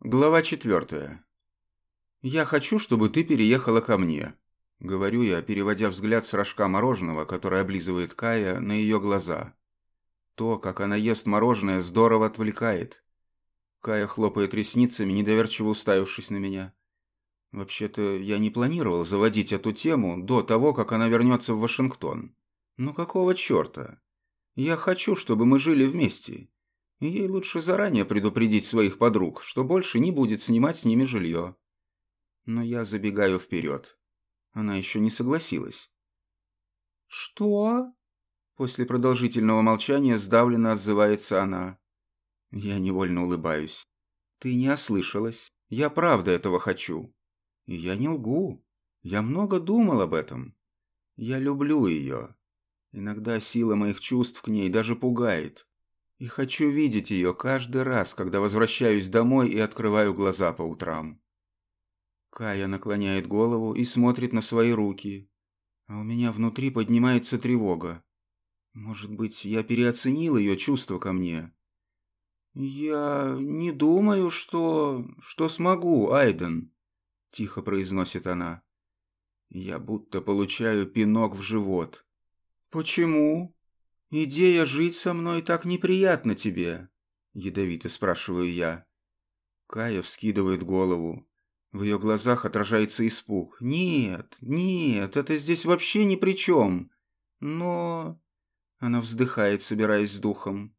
Глава четвертая. «Я хочу, чтобы ты переехала ко мне», — говорю я, переводя взгляд с рожка мороженого, который облизывает Кая, на ее глаза. То, как она ест мороженое, здорово отвлекает. Кая хлопает ресницами, недоверчиво уставившись на меня. Вообще-то, я не планировал заводить эту тему до того, как она вернется в Вашингтон. Ну какого черта? Я хочу, чтобы мы жили вместе. Ей лучше заранее предупредить своих подруг, что больше не будет снимать с ними жилье. Но я забегаю вперед. Она еще не согласилась. «Что?» После продолжительного молчания сдавленно отзывается она. Я невольно улыбаюсь. «Ты не ослышалась. Я правда этого хочу. И я не лгу. Я много думал об этом. Я люблю ее. Иногда сила моих чувств к ней даже пугает. И хочу видеть ее каждый раз, когда возвращаюсь домой и открываю глаза по утрам. Кая наклоняет голову и смотрит на свои руки. А у меня внутри поднимается тревога. Может быть, я переоценил ее чувства ко мне? «Я не думаю, что... что смогу, Айден», — тихо произносит она. Я будто получаю пинок в живот. «Почему?» «Идея жить со мной так неприятна тебе?» – ядовито спрашиваю я. Кая вскидывает голову. В ее глазах отражается испуг. «Нет, нет, это здесь вообще ни при чем. Но...» Она вздыхает, собираясь с духом.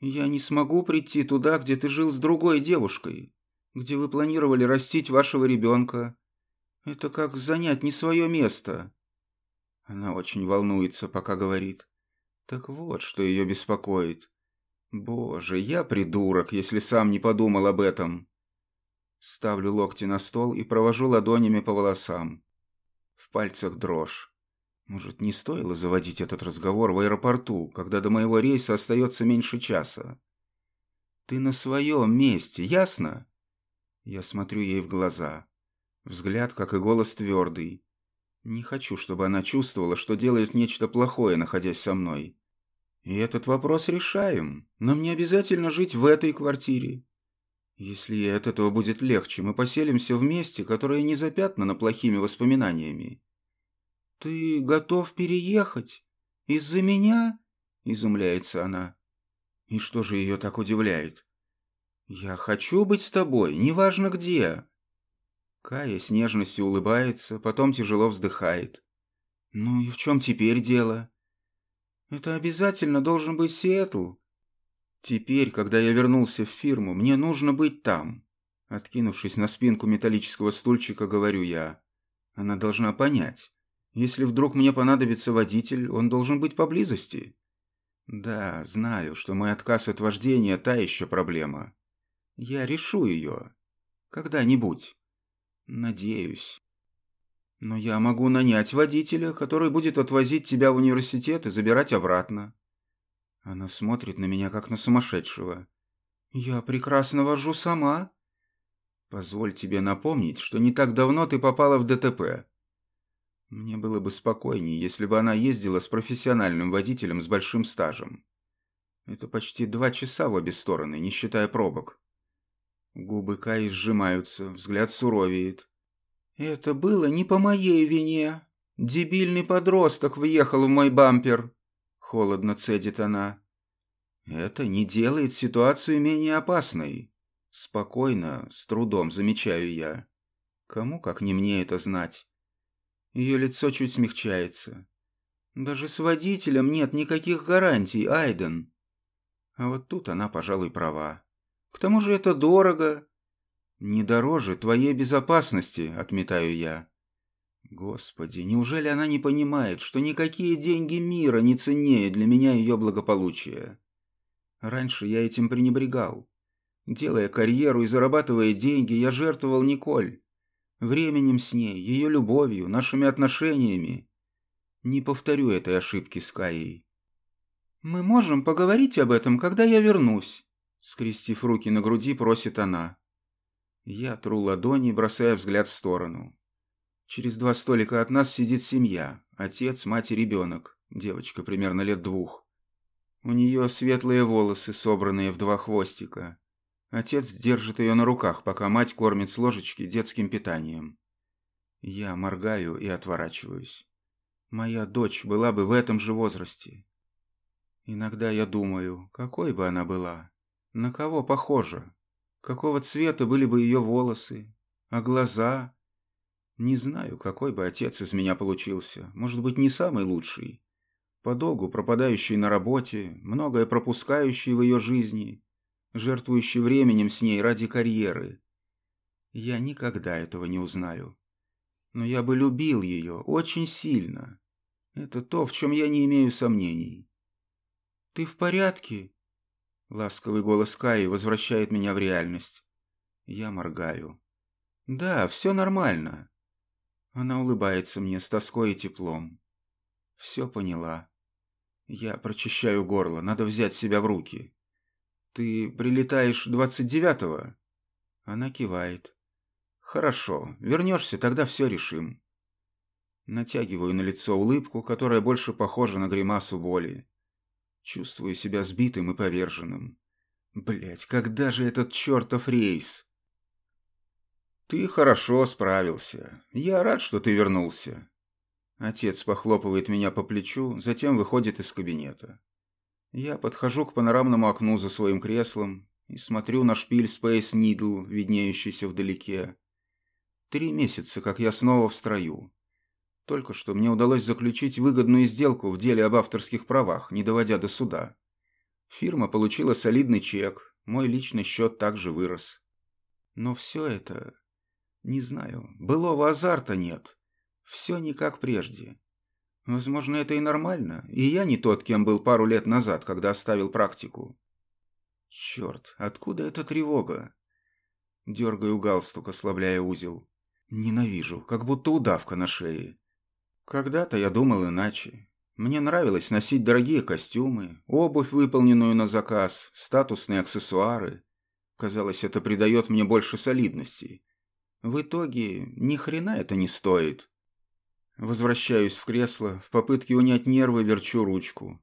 «Я не смогу прийти туда, где ты жил с другой девушкой, где вы планировали растить вашего ребенка. Это как занять не свое место». Она очень волнуется, пока говорит. Так вот, что ее беспокоит. Боже, я придурок, если сам не подумал об этом. Ставлю локти на стол и провожу ладонями по волосам. В пальцах дрожь. Может, не стоило заводить этот разговор в аэропорту, когда до моего рейса остается меньше часа? Ты на своем месте, ясно? Я смотрю ей в глаза. Взгляд, как и голос, твердый. Не хочу, чтобы она чувствовала, что делает нечто плохое, находясь со мной. И этот вопрос решаем. Нам не обязательно жить в этой квартире. Если ей от этого будет легче, мы поселимся в месте, которое не запятнано плохими воспоминаниями. «Ты готов переехать? Из-за меня?» – изумляется она. И что же ее так удивляет? «Я хочу быть с тобой, неважно где. Кая с нежностью улыбается, потом тяжело вздыхает. «Ну и в чем теперь дело?» «Это обязательно должен быть Сиэтл». «Теперь, когда я вернулся в фирму, мне нужно быть там». Откинувшись на спинку металлического стульчика, говорю я. Она должна понять. Если вдруг мне понадобится водитель, он должен быть поблизости. Да, знаю, что мой отказ от вождения – та еще проблема. Я решу ее. Когда-нибудь. Надеюсь. Но я могу нанять водителя, который будет отвозить тебя в университет и забирать обратно. Она смотрит на меня, как на сумасшедшего. Я прекрасно вожу сама. Позволь тебе напомнить, что не так давно ты попала в ДТП. Мне было бы спокойнее, если бы она ездила с профессиональным водителем с большим стажем. Это почти два часа в обе стороны, не считая пробок. Губы Каи сжимаются, взгляд суровеет. «Это было не по моей вине. Дебильный подросток въехал в мой бампер», — холодно цедит она. «Это не делает ситуацию менее опасной. Спокойно, с трудом замечаю я. Кому, как не мне, это знать?» Ее лицо чуть смягчается. «Даже с водителем нет никаких гарантий, Айден». А вот тут она, пожалуй, права. К тому же это дорого. Не дороже твоей безопасности, отметаю я. Господи, неужели она не понимает, что никакие деньги мира не ценнее для меня ее благополучия? Раньше я этим пренебрегал. Делая карьеру и зарабатывая деньги, я жертвовал Николь. Временем с ней, ее любовью, нашими отношениями. Не повторю этой ошибки с Каей. «Мы можем поговорить об этом, когда я вернусь», Скрестив руки на груди, просит она. Я тру ладони, бросая взгляд в сторону. Через два столика от нас сидит семья. Отец, мать и ребенок. Девочка примерно лет двух. У нее светлые волосы, собранные в два хвостика. Отец держит ее на руках, пока мать кормит с ложечки детским питанием. Я моргаю и отворачиваюсь. Моя дочь была бы в этом же возрасте. Иногда я думаю, какой бы она была, на кого похожа, какого цвета были бы ее волосы, а глаза. Не знаю, какой бы отец из меня получился, может быть, не самый лучший. Подолгу пропадающий на работе, многое пропускающий в ее жизни, жертвующий временем с ней ради карьеры. Я никогда этого не узнаю. Но я бы любил ее очень сильно. Это то, в чем я не имею сомнений. «Ты в порядке?» Ласковый голос Каи возвращает меня в реальность. Я моргаю. «Да, все нормально». Она улыбается мне с тоской и теплом. Все поняла. Я прочищаю горло, надо взять себя в руки. «Ты прилетаешь двадцать девятого?» Она кивает. «Хорошо, вернешься, тогда все решим». Натягиваю на лицо улыбку, которая больше похожа на гримасу боли. Чувствую себя сбитым и поверженным. Блять, когда же этот чертов рейс? Ты хорошо справился. Я рад, что ты вернулся. Отец похлопывает меня по плечу, затем выходит из кабинета. Я подхожу к панорамному окну за своим креслом и смотрю на шпиль Space Needle, виднеющийся вдалеке. Три месяца, как я снова в строю. Только что мне удалось заключить выгодную сделку в деле об авторских правах, не доводя до суда. Фирма получила солидный чек, мой личный счет также вырос. Но все это... Не знаю, былого азарта нет. Все не как прежде. Возможно, это и нормально, и я не тот, кем был пару лет назад, когда оставил практику. Черт, откуда эта тревога? Дергаю галстук, ослабляя узел. Ненавижу, как будто удавка на шее. Когда-то я думал иначе. Мне нравилось носить дорогие костюмы, обувь, выполненную на заказ, статусные аксессуары. Казалось, это придает мне больше солидности. В итоге, ни хрена это не стоит. Возвращаюсь в кресло, в попытке унять нервы верчу ручку.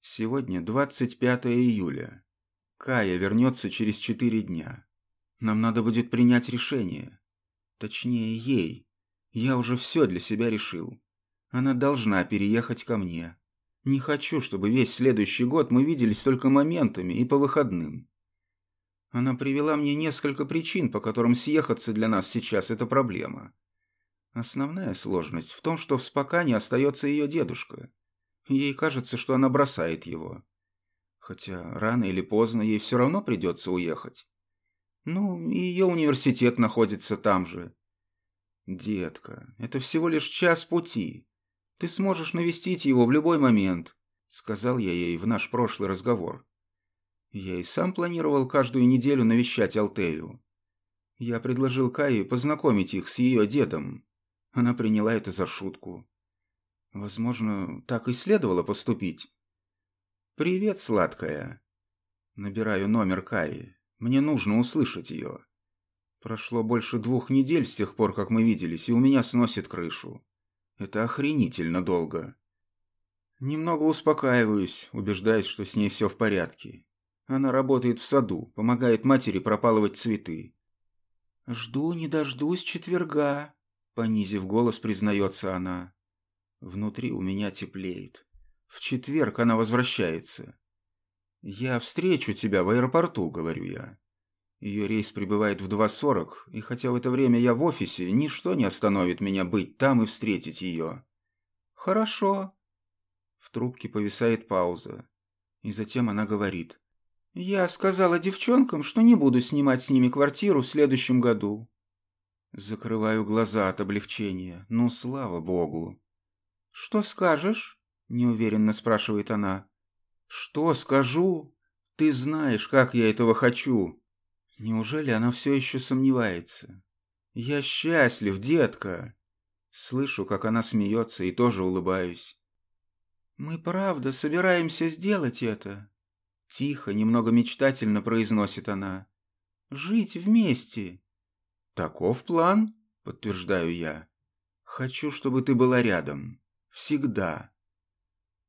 Сегодня 25 июля. Кая вернется через четыре дня. Нам надо будет принять решение. Точнее, ей. Я уже все для себя решил. Она должна переехать ко мне. Не хочу, чтобы весь следующий год мы виделись только моментами и по выходным. Она привела мне несколько причин, по которым съехаться для нас сейчас – это проблема. Основная сложность в том, что в Спокане остается ее дедушка. Ей кажется, что она бросает его. Хотя рано или поздно ей все равно придется уехать. Ну, и ее университет находится там же. Детка, это всего лишь час пути. Ты сможешь навестить его в любой момент, сказал я ей в наш прошлый разговор. Я и сам планировал каждую неделю навещать Алтею. Я предложил Кае познакомить их с ее дедом, она приняла это за шутку. Возможно, так и следовало поступить. «Привет, сладкая!» Набираю номер Каи. Мне нужно услышать ее. Прошло больше двух недель с тех пор, как мы виделись, и у меня сносит крышу. Это охренительно долго. Немного успокаиваюсь, убеждаясь, что с ней все в порядке. Она работает в саду, помогает матери пропалывать цветы. «Жду не дождусь четверга», Понизив голос, признается она. Внутри у меня теплеет. В четверг она возвращается. «Я встречу тебя в аэропорту», — говорю я. Ее рейс прибывает в 2.40, и хотя в это время я в офисе, ничто не остановит меня быть там и встретить ее. «Хорошо». В трубке повисает пауза, и затем она говорит. «Я сказала девчонкам, что не буду снимать с ними квартиру в следующем году. Закрываю глаза от облегчения. Ну, слава богу. «Что скажешь?» – неуверенно спрашивает она. «Что скажу? Ты знаешь, как я этого хочу». Неужели она все еще сомневается? «Я счастлив, детка!» Слышу, как она смеется, и тоже улыбаюсь. «Мы правда собираемся сделать это?» Тихо, немного мечтательно произносит она. «Жить вместе!» «Таков план», — подтверждаю я. «Хочу, чтобы ты была рядом. Всегда».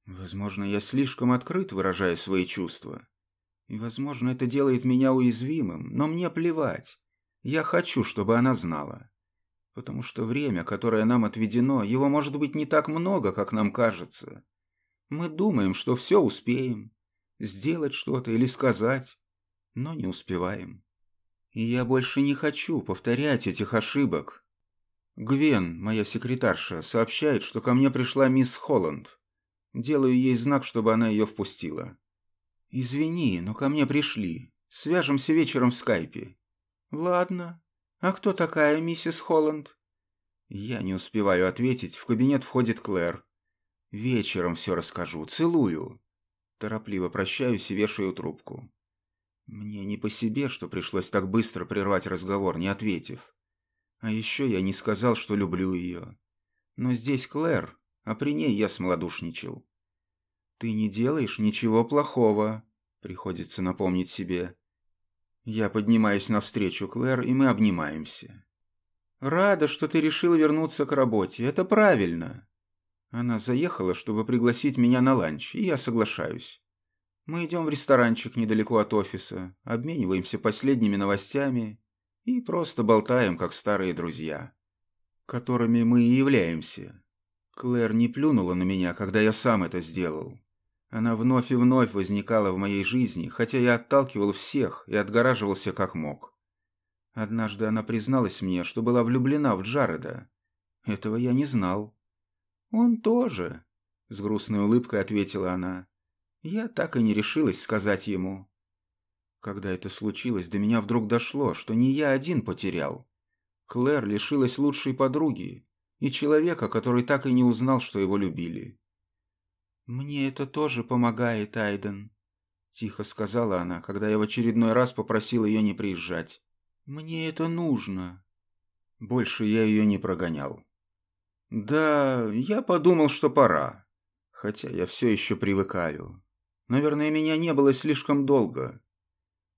Возможно, я слишком открыт, выражая свои чувства. И, возможно, это делает меня уязвимым, но мне плевать. Я хочу, чтобы она знала. Потому что время, которое нам отведено, его может быть не так много, как нам кажется. Мы думаем, что все успеем. Сделать что-то или сказать, но не успеваем. И я больше не хочу повторять этих ошибок. Гвен, моя секретарша, сообщает, что ко мне пришла мисс Холланд. Делаю ей знак, чтобы она ее впустила. «Извини, но ко мне пришли. Свяжемся вечером в скайпе». «Ладно. А кто такая миссис Холланд?» Я не успеваю ответить. В кабинет входит Клэр. «Вечером все расскажу. Целую». Торопливо прощаюсь и вешаю трубку. Мне не по себе, что пришлось так быстро прервать разговор, не ответив. А еще я не сказал, что люблю ее. Но здесь Клэр, а при ней я смолодушничал. «Ты не делаешь ничего плохого», — приходится напомнить себе. Я поднимаюсь навстречу Клэр, и мы обнимаемся. «Рада, что ты решил вернуться к работе. Это правильно». Она заехала, чтобы пригласить меня на ланч, и я соглашаюсь. Мы идем в ресторанчик недалеко от офиса, обмениваемся последними новостями и просто болтаем, как старые друзья, которыми мы и являемся. Клэр не плюнула на меня, когда я сам это сделал. Она вновь и вновь возникала в моей жизни, хотя я отталкивал всех и отгораживался как мог. Однажды она призналась мне, что была влюблена в Джареда. Этого я не знал. «Он тоже», — с грустной улыбкой ответила она. Я так и не решилась сказать ему. Когда это случилось, до меня вдруг дошло, что не я один потерял. Клэр лишилась лучшей подруги и человека, который так и не узнал, что его любили. «Мне это тоже помогает, Айден», — тихо сказала она, когда я в очередной раз попросил ее не приезжать. «Мне это нужно». Больше я ее не прогонял. «Да, я подумал, что пора, хотя я все еще привыкаю. Наверное, меня не было слишком долго.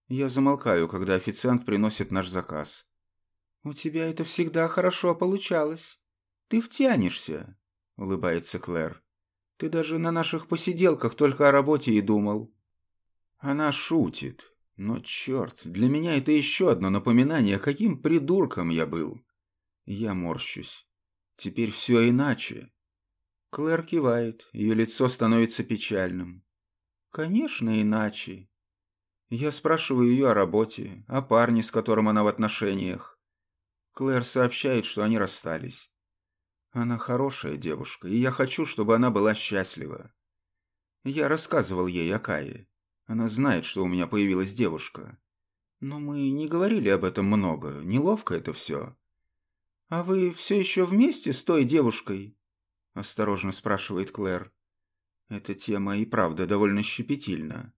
Я замолкаю, когда официант приносит наш заказ. «У тебя это всегда хорошо получалось. Ты втянешься», — улыбается Клэр. Ты даже на наших посиделках только о работе и думал». Она шутит. Но, черт, для меня это еще одно напоминание, каким придурком я был. Я морщусь. Теперь все иначе. Клэр кивает, ее лицо становится печальным. Конечно, иначе. Я спрашиваю ее о работе, о парне, с которым она в отношениях. Клэр сообщает, что они расстались. Она хорошая девушка, и я хочу, чтобы она была счастлива. Я рассказывал ей о Кае. Она знает, что у меня появилась девушка. Но мы не говорили об этом много, неловко это все. «А вы все еще вместе с той девушкой?» – осторожно спрашивает Клэр. Эта тема и правда довольно щепетильна.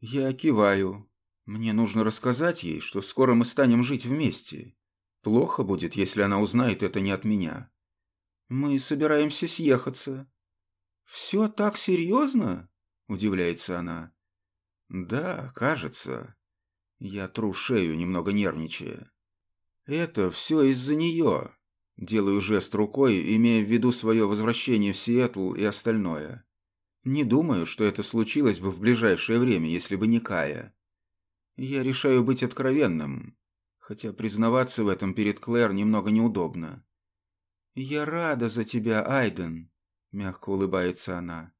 Я киваю. Мне нужно рассказать ей, что скоро мы станем жить вместе. Плохо будет, если она узнает это не от меня. Мы собираемся съехаться». «Все так серьезно?» – удивляется она. «Да, кажется». Я тру шею, немного нервничая. «Это все из-за нее». Делаю жест рукой, имея в виду свое возвращение в Сиэтл и остальное. Не думаю, что это случилось бы в ближайшее время, если бы не Кая. Я решаю быть откровенным, хотя признаваться в этом перед Клэр немного неудобно. «Я рада за тебя, Айден», — мягко улыбается она.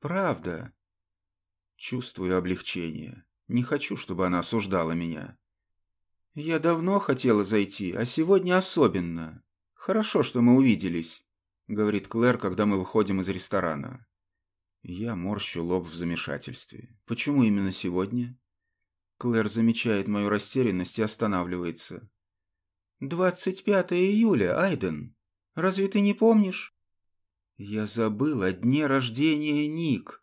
«Правда». Чувствую облегчение. Не хочу, чтобы она осуждала меня. «Я давно хотела зайти, а сегодня особенно. Хорошо, что мы увиделись», — говорит Клэр, когда мы выходим из ресторана. Я морщу лоб в замешательстве. «Почему именно сегодня?» Клэр замечает мою растерянность и останавливается. «Двадцать пятое июля, Айден. Разве ты не помнишь?» «Я забыл о дне рождения Ник»,